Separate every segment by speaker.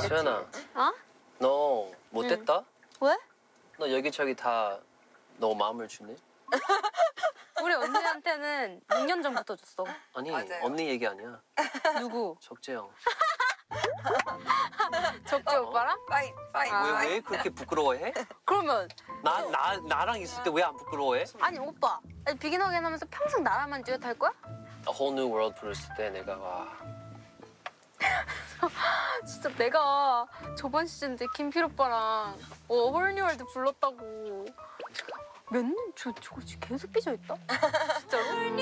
Speaker 1: 수연아,
Speaker 2: 어?
Speaker 1: 너 못됐다?
Speaker 2: 왜?
Speaker 1: 너 여기저기 다 너 마음을 주네?
Speaker 2: 우리 언니한테는 6년 전부터 줬어.
Speaker 1: 아니
Speaker 3: 맞아요.
Speaker 1: 언니 얘기 아니야.
Speaker 2: 누구?
Speaker 1: 적재형.
Speaker 2: 적재 오빠랑?
Speaker 3: 파이 파이
Speaker 2: 아.
Speaker 1: 왜. 왜 그렇게 부끄러워해?
Speaker 2: 그러면
Speaker 1: 나 나 나랑 있을 때 왜 안 부끄러워해?
Speaker 2: 아니 오빠 아니, Begin Again 하면서 평생 나랑만 듀엣 할 거야?
Speaker 1: A Whole New World 부르실 때 내가 와
Speaker 2: 진짜 내가 저번 시즌 때 김필 오빠랑 A Whole New World 불렀다고 몇 년? 저, 저거 지금 계속 삐져있다? 진짜로?
Speaker 4: Don't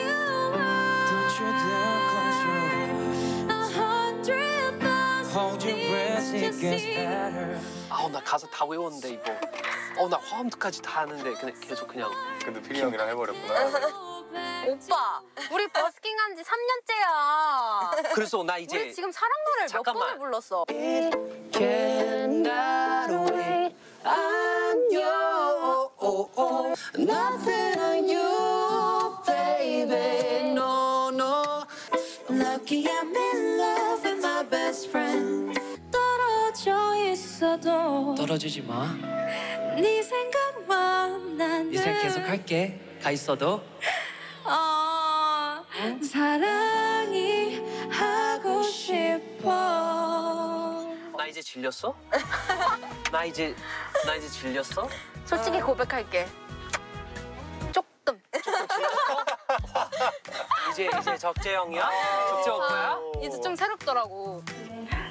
Speaker 4: you dare close your eyes. Hold your breath, it gets better.
Speaker 1: 아우 나 가사 다 외웠는데 이거. 어 나 화음까지 다 하는데 그냥 계속 그냥
Speaker 5: 근데 필이 형이랑 해버렸구나.
Speaker 2: 오빠 우리 버스킹 한 지 3년째야
Speaker 1: 그래서 나 이제
Speaker 2: 우리 지금 사랑 노래를 몇
Speaker 1: 잠깐만.
Speaker 2: 번을 불렀어
Speaker 1: Cannot wait. Nothing on you, baby. No, no.
Speaker 4: Lucky I'm in love with my best friend. 떨어져 있어도
Speaker 6: 떨어지지 마.
Speaker 4: 네 생각만 나는
Speaker 6: 이제 계속 할게. 가 있어도.
Speaker 4: 어, 사랑이 하고 싶어.
Speaker 1: 나 이제 질렸어? 나 이제 나 이제 질렸어?
Speaker 2: 솔직히 고백할게 조금
Speaker 1: 이제 이제 적재형이야? 적재 오빠야?
Speaker 2: 이제 좀 새롭더라고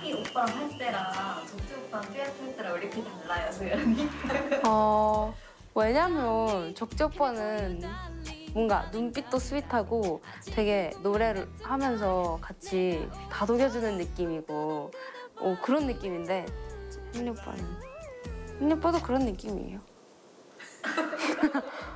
Speaker 7: 향이 오빠랑 할 때랑 적재 오빠랑 듀엣 할 때랑 왜 이렇게 달라요, 소연이?
Speaker 2: 어 왜냐면 적재 오빠는 뭔가 눈빛도 sweet하고 되게 노래를 하면서 같이 다독여주는 느낌이고 어, 그런 느낌인데 흰 오빠는 흰 오빠도 그런 느낌이에요.